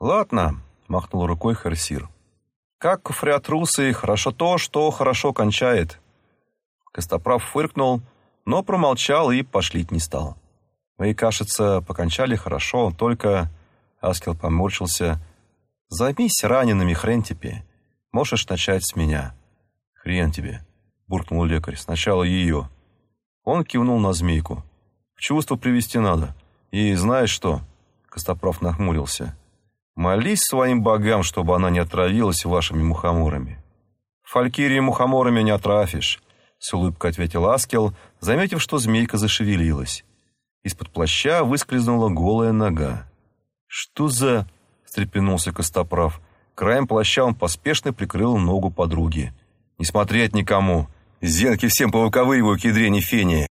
«Ладно», — махнул рукой Херсир. «Как фреатрусы, хорошо то, что хорошо кончает». Костоправ фыркнул, но промолчал и пошлить не стал. «Вы, кажется, покончали хорошо, только...» Аскел поморщился. «Займись ранеными, хрен тебе. Можешь начать с меня». «Хрен тебе», — буркнул лекарь. «Сначала ее». Он кивнул на змейку. «В чувство привести надо. И знаешь что?» Костоправ нахмурился. «Молись своим богам, чтобы она не отравилась вашими мухоморами». «Фалькирии мухоморами не отравишь», — с улыбкой ответил Аскел, заметив, что змейка зашевелилась. Из-под плаща выскользнула голая нога. «Что за...» — встрепенулся Костоправ. Краем плаща он поспешно прикрыл ногу подруги. «Не смотреть никому! Зенки всем повыковыриваю к ядрене фени!»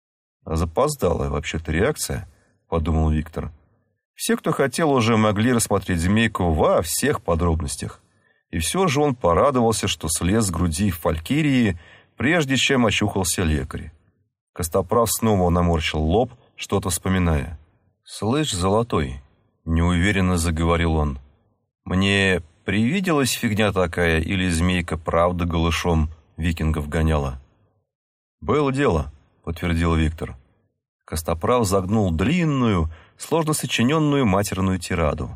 «А запоздалая вообще-то реакция», — подумал Виктор. Все, кто хотел, уже могли рассмотреть змейку во всех подробностях. И все же он порадовался, что слез с груди Фалькирии, прежде чем очухался лекарь. Костоправ снова наморщил лоб, что-то вспоминая. «Слышь, Золотой», — неуверенно заговорил он, — «мне привиделась фигня такая или змейка правда голышом викингов гоняла?» «Было дело», — подтвердил Виктор. Костоправ загнул длинную, сложно сочиненную матерную тираду.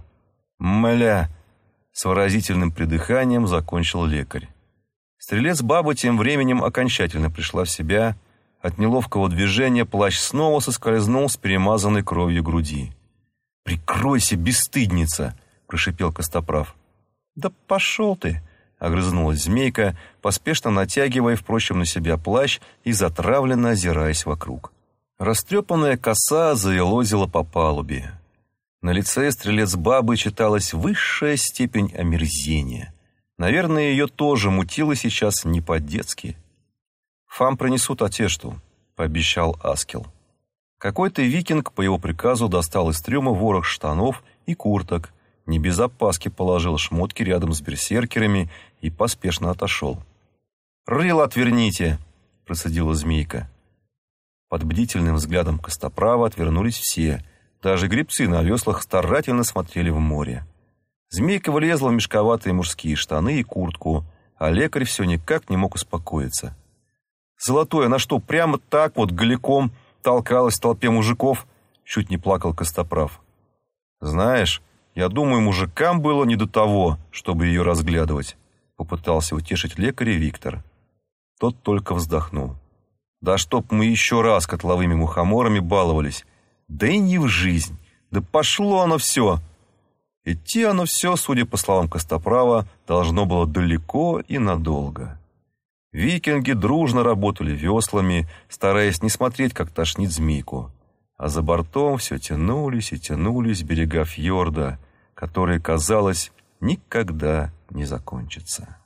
«Мля!» — с выразительным придыханием закончил лекарь. Стрелец бабы тем временем окончательно пришла в себя. От неловкого движения плащ снова соскользнул с перемазанной кровью груди. «Прикройся, бесстыдница!» — прошипел Костоправ. «Да пошел ты!» — огрызнулась змейка, поспешно натягивая, впрочем, на себя плащ и затравленно озираясь вокруг. Растрепанная коса заелозила по палубе. На лице стрелец бабы читалась высшая степень омерзения. Наверное, ее тоже мутило сейчас не по-детски. «Фам принесут отешту», — пообещал Аскел. Какой-то викинг по его приказу достал из трюма ворох штанов и курток, не без опаски положил шмотки рядом с берсеркерами и поспешно отошел. «Рыло отверните!» — процедила змейка. Под бдительным взглядом Костоправа отвернулись все. Даже грибцы на веслах старательно смотрели в море. Змейка влезла в мешковатые мужские штаны и куртку, а лекарь все никак не мог успокоиться. «Золотой, она что, прямо так вот голиком толкалась в толпе мужиков?» Чуть не плакал Костоправ. «Знаешь, я думаю, мужикам было не до того, чтобы ее разглядывать», попытался утешить лекаря Виктор. Тот только вздохнул. Да чтоб мы еще раз котловыми мухоморами баловались. Да и не в жизнь. Да пошло оно все. Идти оно все, судя по словам Костоправа, должно было далеко и надолго. Викинги дружно работали веслами, стараясь не смотреть, как тошнит змейку. А за бортом все тянулись и тянулись берега фьорда, которые, казалось, никогда не закончатся.